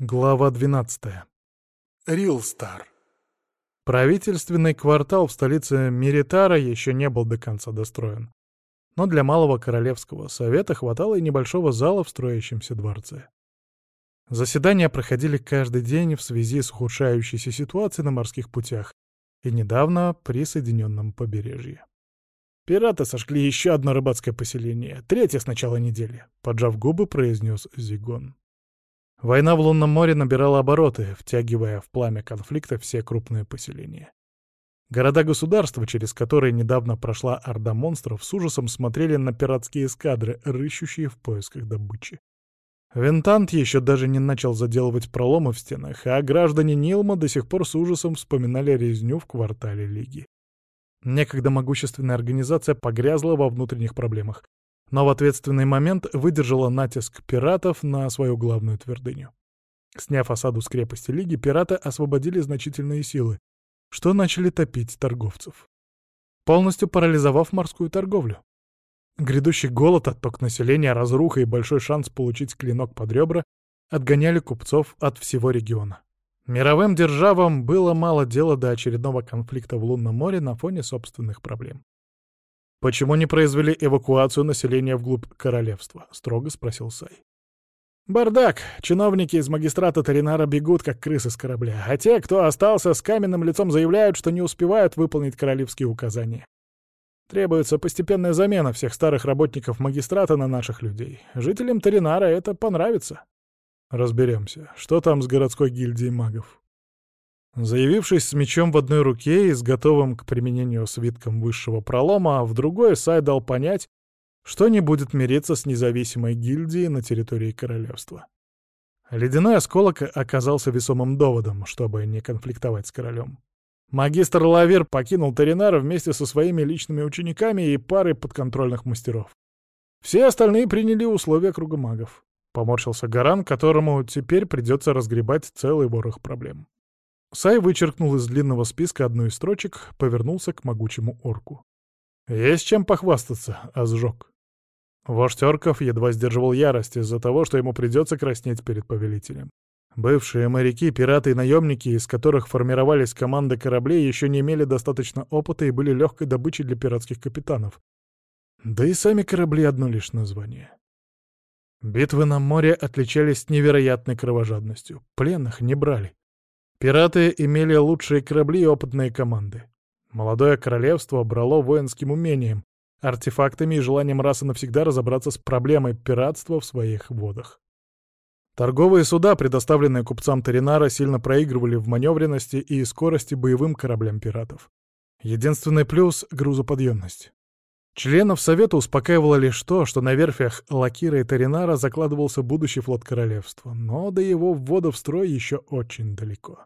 Глава 12. Рилстар. Правительственный квартал в столице Миритара еще не был до конца достроен. Но для Малого Королевского совета хватало и небольшого зала в строящемся дворце. Заседания проходили каждый день в связи с ухудшающейся ситуацией на морских путях и недавно при Соединенном побережье. «Пираты сожгли еще одно рыбацкое поселение, третье с начала недели», — поджав губы, произнес Зигон. Война в Лунном море набирала обороты, втягивая в пламя конфликта все крупные поселения. Города-государства, через которые недавно прошла орда монстров, с ужасом смотрели на пиратские эскадры, рыщущие в поисках добычи. Вентант еще даже не начал заделывать проломы в стенах, а граждане Нилма до сих пор с ужасом вспоминали резню в квартале Лиги. Некогда могущественная организация погрязла во внутренних проблемах, но в ответственный момент выдержала натиск пиратов на свою главную твердыню. Сняв осаду с крепости Лиги, пираты освободили значительные силы, что начали топить торговцев, полностью парализовав морскую торговлю. Грядущий голод, отток населения, разруха и большой шанс получить клинок под ребра отгоняли купцов от всего региона. Мировым державам было мало дела до очередного конфликта в Лунном море на фоне собственных проблем. «Почему не произвели эвакуацию населения вглубь королевства?» — строго спросил Сай. «Бардак! Чиновники из магистрата Таринара бегут, как крысы с корабля, а те, кто остался с каменным лицом, заявляют, что не успевают выполнить королевские указания. Требуется постепенная замена всех старых работников магистрата на наших людей. Жителям Таринара это понравится». «Разберемся. Что там с городской гильдией магов?» Заявившись с мечом в одной руке и с готовым к применению свитком высшего пролома, в другой Сай дал понять, что не будет мириться с независимой гильдией на территории королевства. Ледяной осколок оказался весомым доводом, чтобы не конфликтовать с королем. Магистр Лавир покинул Таринар вместе со своими личными учениками и парой подконтрольных мастеров. Все остальные приняли условия круга магов. Поморщился Гаран, которому теперь придется разгребать целый ворох проблем. Сай вычеркнул из длинного списка одну из строчек, повернулся к могучему орку. «Есть чем похвастаться, а сжег». Вождь орков едва сдерживал ярость из-за того, что ему придется краснеть перед повелителем. Бывшие моряки, пираты и наемники, из которых формировались команды кораблей, еще не имели достаточно опыта и были легкой добычей для пиратских капитанов. Да и сами корабли одно лишь название. Битвы на море отличались невероятной кровожадностью. Пленных не брали. Пираты имели лучшие корабли и опытные команды. Молодое королевство брало воинским умением, артефактами и желанием раз и навсегда разобраться с проблемой пиратства в своих водах. Торговые суда, предоставленные купцам Таринара, сильно проигрывали в маневренности и скорости боевым кораблям пиратов. Единственный плюс — грузоподъемность. Членов Совета успокаивало лишь то, что на верфях Лакира и Таринара закладывался будущий флот королевства, но до его ввода в строй еще очень далеко.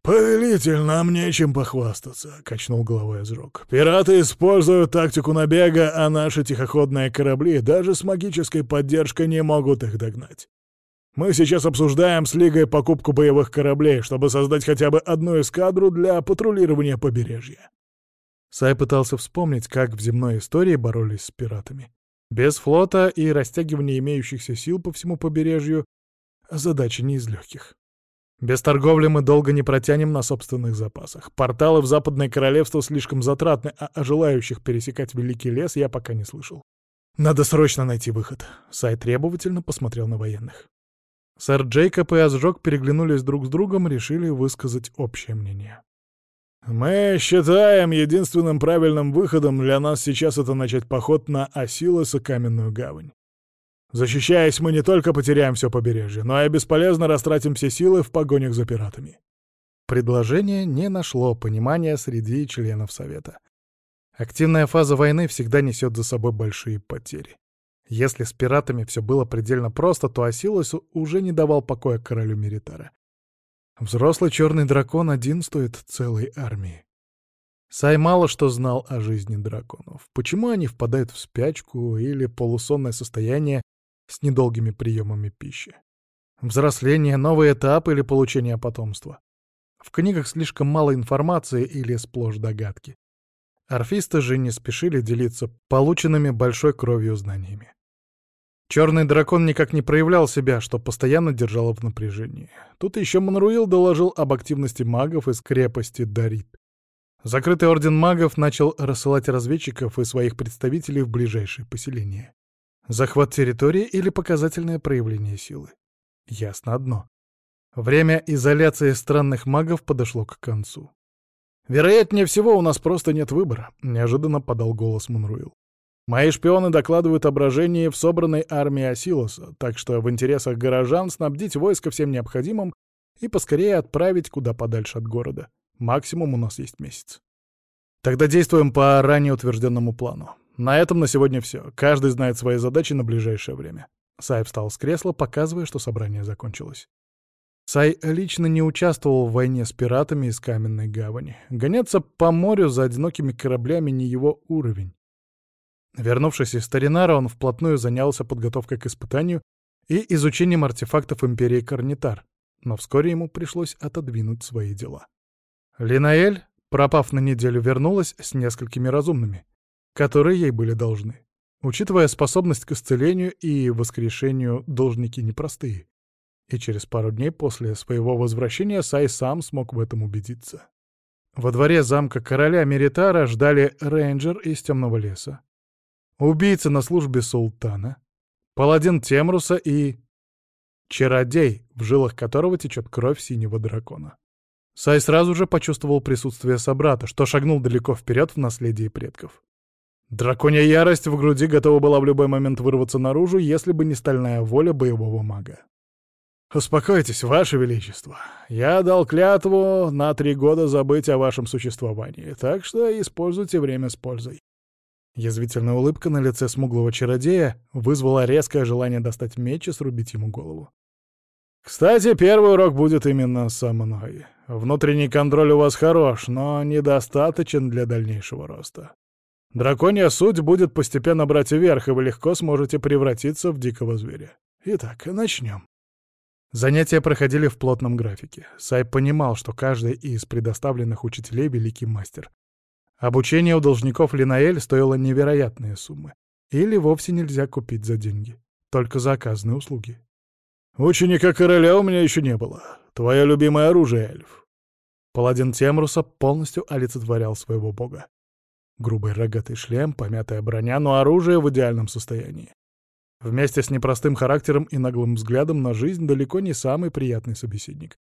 «Повелитель, нам нечем похвастаться», — качнул головой Эзрок. «Пираты используют тактику набега, а наши тихоходные корабли даже с магической поддержкой не могут их догнать. Мы сейчас обсуждаем с Лигой покупку боевых кораблей, чтобы создать хотя бы одну эскадру для патрулирования побережья. Сай пытался вспомнить, как в земной истории боролись с пиратами. Без флота и растягивания имеющихся сил по всему побережью задача не из легких. Без торговли мы долго не протянем на собственных запасах. Порталы в Западное Королевство слишком затратны, а о желающих пересекать Великий лес я пока не слышал. Надо срочно найти выход. Сай требовательно посмотрел на военных. Сэр Джейкоб и Азжок переглянулись друг с другом, решили высказать общее мнение. «Мы считаем, единственным правильным выходом для нас сейчас это начать поход на Осилос Каменную гавань. Защищаясь, мы не только потеряем все побережье, но и бесполезно растратим все силы в погонях за пиратами». Предложение не нашло понимания среди членов Совета. Активная фаза войны всегда несет за собой большие потери. Если с пиратами все было предельно просто, то Осилос уже не давал покоя королю Меритара. Взрослый черный дракон один стоит целой армии. Сай мало что знал о жизни драконов. Почему они впадают в спячку или полусонное состояние с недолгими приемами пищи? Взросление, новый этап или получение потомства? В книгах слишком мало информации или сплошь догадки. Орфисты же не спешили делиться полученными большой кровью знаниями. Черный дракон никак не проявлял себя, что постоянно держало в напряжении. Тут еще Монруил доложил об активности магов из крепости Дарит. Закрытый орден магов начал рассылать разведчиков и своих представителей в ближайшие поселения. Захват территории или показательное проявление силы? Ясно одно. Время изоляции странных магов подошло к концу. «Вероятнее всего, у нас просто нет выбора», — неожиданно подал голос Монруил. «Мои шпионы докладывают о брожении в собранной армии Асилоса, так что в интересах горожан снабдить войско всем необходимым и поскорее отправить куда подальше от города. Максимум у нас есть месяц. Тогда действуем по ранее утвержденному плану. На этом на сегодня все. Каждый знает свои задачи на ближайшее время. Сай встал с кресла, показывая, что собрание закончилось. Сай лично не участвовал в войне с пиратами из Каменной гавани. Гоняться по морю за одинокими кораблями не его уровень. Вернувшись из Старинара, он вплотную занялся подготовкой к испытанию и изучением артефактов Империи Карнитар, но вскоре ему пришлось отодвинуть свои дела. Линаэль, пропав на неделю, вернулась с несколькими разумными, которые ей были должны. Учитывая способность к исцелению и воскрешению, должники непростые. И через пару дней после своего возвращения Сай сам смог в этом убедиться. Во дворе замка короля Меритара ждали рейнджер из темного леса, убийца на службе султана, паладин Темруса и... чародей, в жилах которого течет кровь синего дракона. Сай сразу же почувствовал присутствие собрата, что шагнул далеко вперед в наследии предков. Драконья ярость в груди готова была в любой момент вырваться наружу, если бы не стальная воля боевого мага. «Успокойтесь, Ваше Величество. Я дал клятву на три года забыть о вашем существовании, так что используйте время с пользой». Язвительная улыбка на лице смуглого чародея вызвала резкое желание достать меч и срубить ему голову. «Кстати, первый урок будет именно со мной. Внутренний контроль у вас хорош, но недостаточен для дальнейшего роста. Драконья суть будет постепенно брать вверх, и вы легко сможете превратиться в дикого зверя. Итак, начнем. Занятия проходили в плотном графике. Сай понимал, что каждый из предоставленных учителей — великий мастер. Обучение у должников Линаэль стоило невероятные суммы. Или вовсе нельзя купить за деньги. Только за оказанные услуги. «Ученика короля у меня еще не было. Твое любимое оружие, эльф». Паладин Темруса полностью олицетворял своего бога. Грубый рогатый шлем, помятая броня, но оружие в идеальном состоянии. Вместе с непростым характером и наглым взглядом на жизнь далеко не самый приятный собеседник.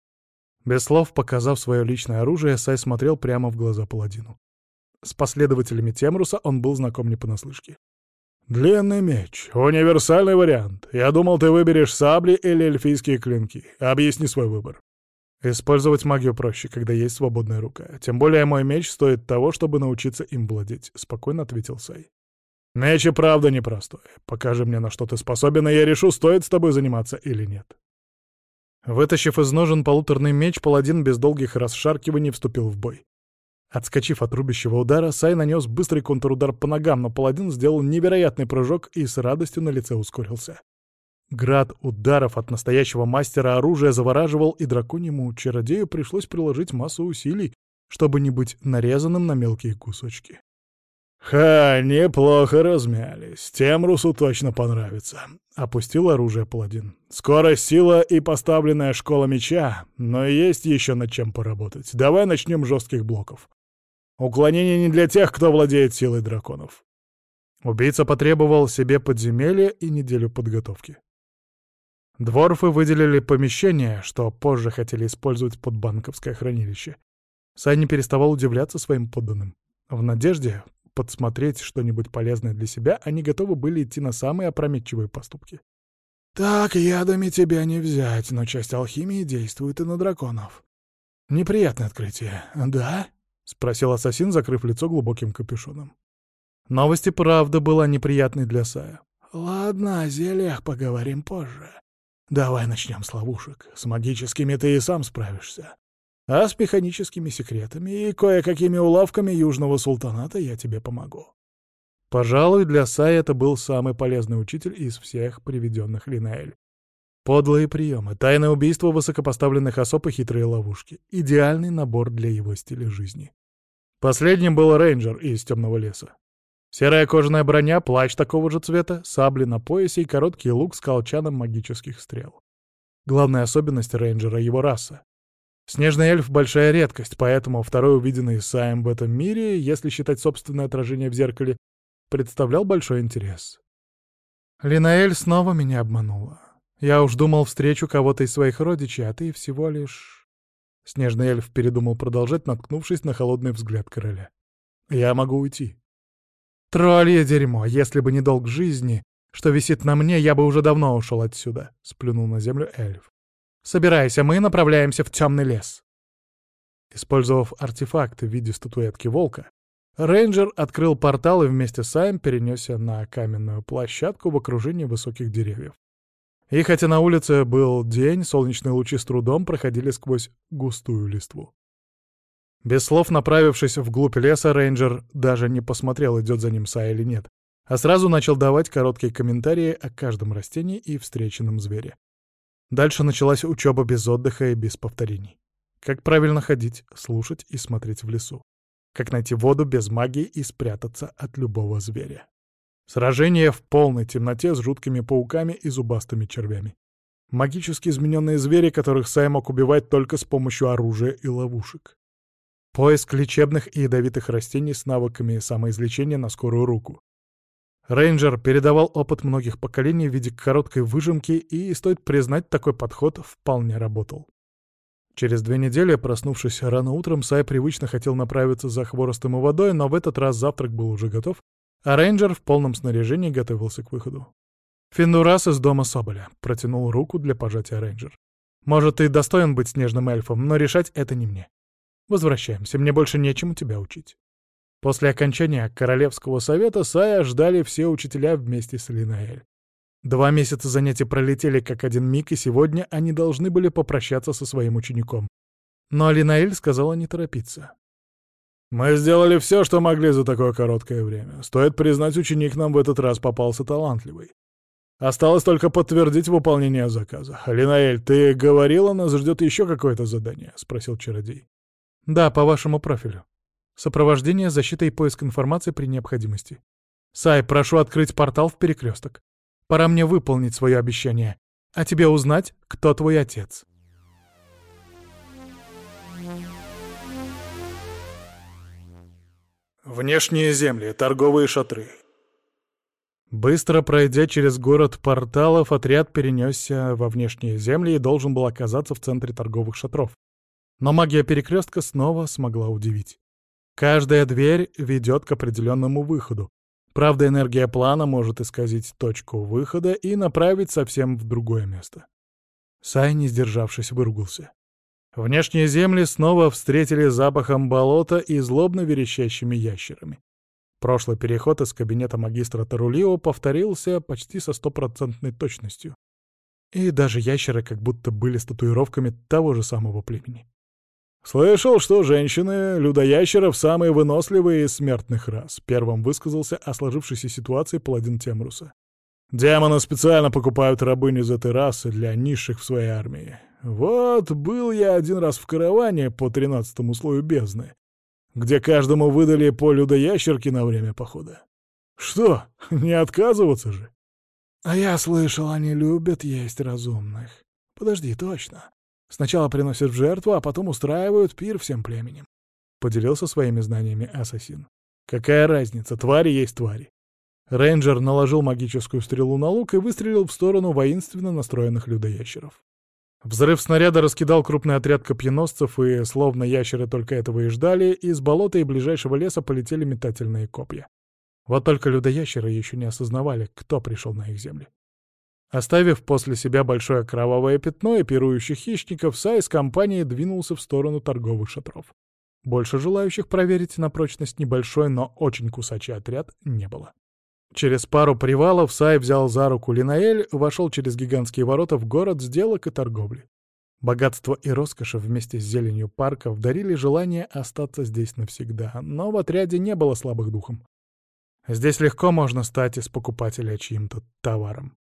Без слов показав свое личное оружие, Сай смотрел прямо в глаза паладину. С последователями Темруса он был знаком не понаслышке. «Длинный меч. Универсальный вариант. Я думал, ты выберешь сабли или эльфийские клинки. Объясни свой выбор». «Использовать магию проще, когда есть свободная рука. Тем более мой меч стоит того, чтобы научиться им владеть», — спокойно ответил Сай. «Меч и правда непростой. Покажи мне, на что ты способен, и я решу, стоит с тобой заниматься или нет». Вытащив из ножен полуторный меч, паладин без долгих расшаркиваний вступил в бой. Отскочив от рубящего удара, Сай нанес быстрый контрудар по ногам, но паладин сделал невероятный прыжок и с радостью на лице ускорился. Град ударов от настоящего мастера оружия завораживал, и драконьему чародею пришлось приложить массу усилий, чтобы не быть нарезанным на мелкие кусочки. «Ха, неплохо размялись. Темрусу точно понравится», — опустил оружие паладин. «Скорость, сила и поставленная школа меча, но есть еще над чем поработать. Давай начнем жестких блоков. Уклонение не для тех, кто владеет силой драконов. Убийца потребовал себе подземелья и неделю подготовки. Дворфы выделили помещение, что позже хотели использовать под банковское хранилище. Сай не переставал удивляться своим подданным. В надежде подсмотреть что-нибудь полезное для себя, они готовы были идти на самые опрометчивые поступки. «Так, ядами тебя не взять, но часть алхимии действует и на драконов. Неприятное открытие, да?» — спросил ассасин, закрыв лицо глубоким капюшоном. Новость и правда была неприятной для Сая. «Ладно, о зельях поговорим позже. Давай начнем с ловушек. С магическими ты и сам справишься. А с механическими секретами и кое-какими уловками Южного Султаната я тебе помогу». Пожалуй, для Сая это был самый полезный учитель из всех приведенных Линаэль. Подлые приемы, тайное убийство высокопоставленных особ и хитрые ловушки — идеальный набор для его стиля жизни. Последним был рейнджер из темного леса. Серая кожаная броня, плащ такого же цвета, сабли на поясе и короткий лук с колчаном магических стрел. Главная особенность рейнджера — его раса. Снежный эльф — большая редкость, поэтому второй увиденный Саем в этом мире, если считать собственное отражение в зеркале, представлял большой интерес. Линаэль снова меня обманула. Я уж думал, встречу кого-то из своих родичей, а ты всего лишь... Снежный эльф передумал продолжать, наткнувшись на холодный взгляд короля. «Я могу уйти». «Троллье дерьмо! Если бы не долг жизни, что висит на мне, я бы уже давно ушел отсюда», — сплюнул на землю эльф. «Собирайся, мы направляемся в темный лес». Использовав артефакт в виде статуэтки волка, рейнджер открыл портал и вместе с Айм перенесся на каменную площадку в окружении высоких деревьев. И хотя на улице был день, солнечные лучи с трудом проходили сквозь густую листву. Без слов направившись вглубь леса, рейнджер даже не посмотрел, идет за ним Са или нет, а сразу начал давать короткие комментарии о каждом растении и встреченном звере. Дальше началась учеба без отдыха и без повторений. Как правильно ходить, слушать и смотреть в лесу. Как найти воду без магии и спрятаться от любого зверя. Сражение в полной темноте с жуткими пауками и зубастыми червями. Магически измененные звери, которых Сай мог убивать только с помощью оружия и ловушек. Поиск лечебных и ядовитых растений с навыками самоизлечения на скорую руку. Рейнджер передавал опыт многих поколений в виде короткой выжимки, и, стоит признать, такой подход вполне работал. Через две недели, проснувшись рано утром, Сай привычно хотел направиться за хворостом и водой, но в этот раз завтрак был уже готов, а рейнджер в полном снаряжении готовился к выходу. «Финдурас из дома Соболя», — протянул руку для пожатия рейнджер. «Может, ты достоин быть снежным эльфом, но решать это не мне. Возвращаемся, мне больше нечему тебя учить». После окончания Королевского совета Сая ждали все учителя вместе с Линаэль. Два месяца занятий пролетели как один миг, и сегодня они должны были попрощаться со своим учеником. Но Линаэль сказала не торопиться. «Мы сделали все, что могли за такое короткое время. Стоит признать, ученик нам в этот раз попался талантливый. Осталось только подтвердить выполнение заказа. Линаэль, ты говорила, нас ждет еще какое-то задание?» — спросил чародей. «Да, по вашему профилю. Сопровождение, защита и поиск информации при необходимости. Сай, прошу открыть портал в перекресток. Пора мне выполнить свое обещание. А тебе узнать, кто твой отец». Внешние земли, торговые шатры. Быстро пройдя через город порталов, отряд перенесся во внешние земли и должен был оказаться в центре торговых шатров. Но магия перекрестка снова смогла удивить. Каждая дверь ведет к определенному выходу. Правда, энергия плана может исказить точку выхода и направить совсем в другое место. Сай, не сдержавшись, выругался. Внешние земли снова встретили запахом болота и злобно верещащими ящерами. Прошлый переход из кабинета магистра Тарулио повторился почти со стопроцентной точностью. И даже ящеры как будто были с татуировками того же самого племени. «Слышал, что женщины людоящеров самые выносливые из смертных рас», — первым высказался о сложившейся ситуации паладин Темруса. «Демоны специально покупают рабынь из этой расы для низших в своей армии. Вот был я один раз в караване по тринадцатому слою бездны, где каждому выдали по людоящерке на время похода. Что, не отказываться же? А я слышал, они любят есть разумных. Подожди, точно. Сначала приносят в жертву, а потом устраивают пир всем племенем. Поделился своими знаниями ассасин. Какая разница, твари есть твари. Рейнджер наложил магическую стрелу на лук и выстрелил в сторону воинственно настроенных людоящеров. Взрыв снаряда раскидал крупный отряд копьеносцев, и, словно ящеры только этого и ждали, из болота и ближайшего леса полетели метательные копья. Вот только людоящеры еще не осознавали, кто пришел на их земли. Оставив после себя большое кровавое пятно и пирующих хищников, Сай с компанией двинулся в сторону торговых шатров. Больше желающих проверить на прочность небольшой, но очень кусачий отряд не было. Через пару привалов Сай взял за руку Линаэль, вошел через гигантские ворота в город сделок и торговли. Богатство и роскошь вместе с зеленью парков дарили желание остаться здесь навсегда, но в отряде не было слабых духом. Здесь легко можно стать из покупателя чьим-то товаром.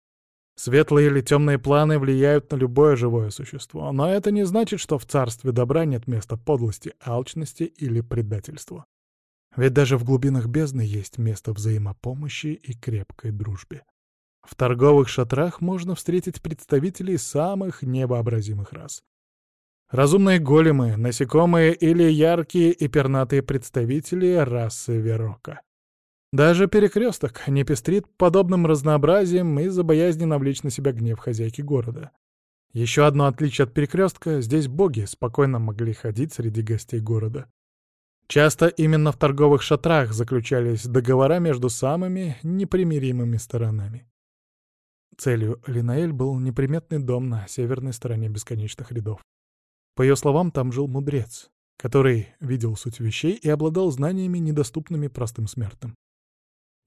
Светлые или темные планы влияют на любое живое существо, но это не значит, что в царстве добра нет места подлости, алчности или предательству. Ведь даже в глубинах бездны есть место взаимопомощи и крепкой дружбе. В торговых шатрах можно встретить представителей самых невообразимых рас. Разумные големы, насекомые или яркие и пернатые представители расы Верока. Даже перекресток не пестрит подобным разнообразием из-за боязни навлечь на себя гнев хозяйки города. Еще одно отличие от перекрестка — здесь боги спокойно могли ходить среди гостей города. Часто именно в торговых шатрах заключались договора между самыми непримиримыми сторонами. Целью Линаэль был неприметный дом на северной стороне бесконечных рядов. По ее словам, там жил мудрец, который видел суть вещей и обладал знаниями, недоступными простым смертным.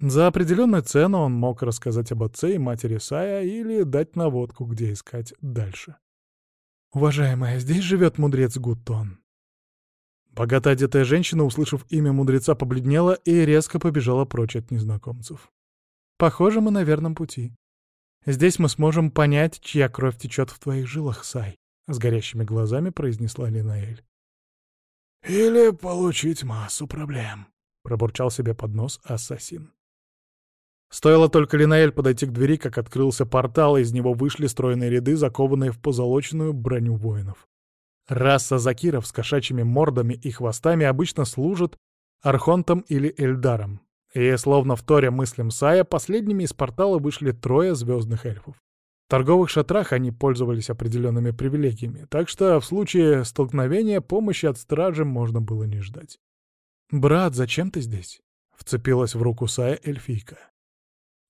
За определенную цену он мог рассказать об отце и матери Сая или дать наводку, где искать дальше. «Уважаемая, здесь живет мудрец Гутон». Богато одетая женщина, услышав имя мудреца, побледнела и резко побежала прочь от незнакомцев. «Похоже, мы на верном пути. Здесь мы сможем понять, чья кровь течет в твоих жилах, Сай», — с горящими глазами произнесла Линаэль. «Или получить массу проблем», — пробурчал себе под нос ассасин. Стоило только Линаэль подойти к двери, как открылся портал, и из него вышли стройные ряды, закованные в позолоченную броню воинов. Раса закиров с кошачьими мордами и хвостами обычно служит архонтом или эльдаром. И, словно в торе мыслям Сая, последними из портала вышли трое звездных эльфов. В торговых шатрах они пользовались определенными привилегиями, так что в случае столкновения помощи от стражи можно было не ждать. «Брат, зачем ты здесь?» — вцепилась в руку Сая эльфийка.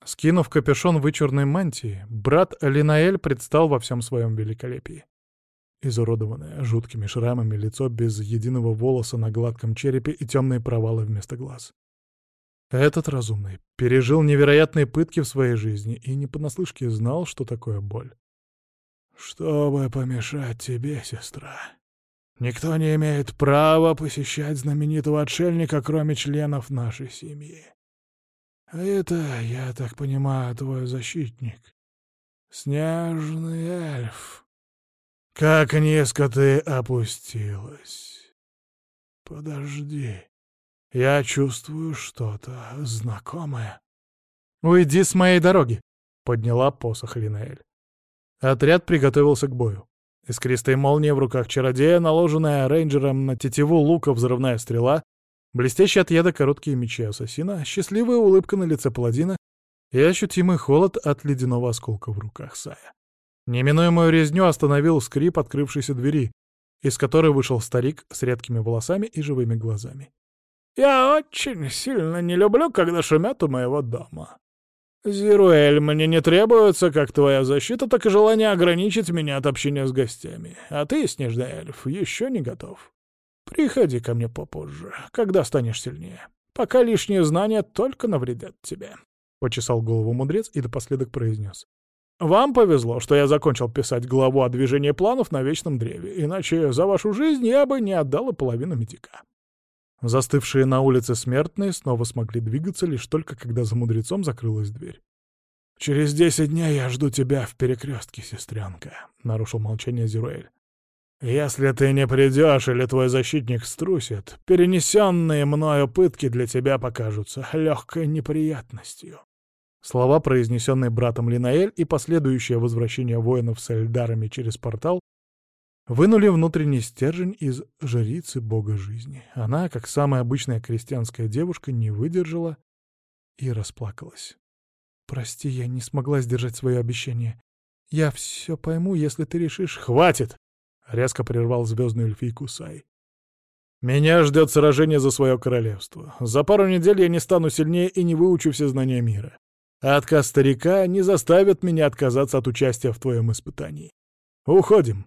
Скинув капюшон вычурной мантии, брат Линаэль предстал во всем своем великолепии. Изуродованное жуткими шрамами лицо без единого волоса на гладком черепе и темные провалы вместо глаз. Этот разумный пережил невероятные пытки в своей жизни и не понаслышке знал, что такое боль. «Чтобы помешать тебе, сестра, никто не имеет права посещать знаменитого отшельника, кроме членов нашей семьи. Это, я так понимаю, твой защитник. Снежный эльф. Как низко ты опустилась. Подожди. Я чувствую что-то знакомое. «Уйди с моей дороги!» — подняла посох Линаэль. Отряд приготовился к бою. Искристая молния в руках чародея, наложенная рейнджером на тетиву лука взрывная стрела, Блестящие от яда короткие мечи ассасина, счастливая улыбка на лице паладина и ощутимый холод от ледяного осколка в руках Сая. Неминуемую резню остановил скрип открывшейся двери, из которой вышел старик с редкими волосами и живыми глазами. «Я очень сильно не люблю, когда шумят у моего дома. Зируэль, мне не требуется как твоя защита, так и желание ограничить меня от общения с гостями. А ты, снежный эльф, еще не готов». Приходи ко мне попозже, когда станешь сильнее. Пока лишние знания только навредят тебе. Почесал голову мудрец и напоследок произнес. Вам повезло, что я закончил писать главу о движении планов на Вечном Древе, иначе за вашу жизнь я бы не отдал и половину медика. Застывшие на улице смертные снова смогли двигаться лишь только когда за мудрецом закрылась дверь. «Через десять дней я жду тебя в перекрестке, сестренка», — нарушил молчание Зируэль. Если ты не придешь или твой защитник струсит, перенесенные мною пытки для тебя покажутся легкой неприятностью. Слова, произнесенные братом Линаэль, и последующее возвращение воинов с эльдарами через портал, вынули внутренний стержень из жрицы бога жизни. Она, как самая обычная крестьянская девушка, не выдержала и расплакалась. «Прости, я не смогла сдержать свое обещание. Я все пойму, если ты решишь...» «Хватит!» — резко прервал звездную эльфийку Сай. «Меня ждет сражение за свое королевство. За пару недель я не стану сильнее и не выучу все знания мира. А отказ старика не заставит меня отказаться от участия в твоем испытании. Уходим!»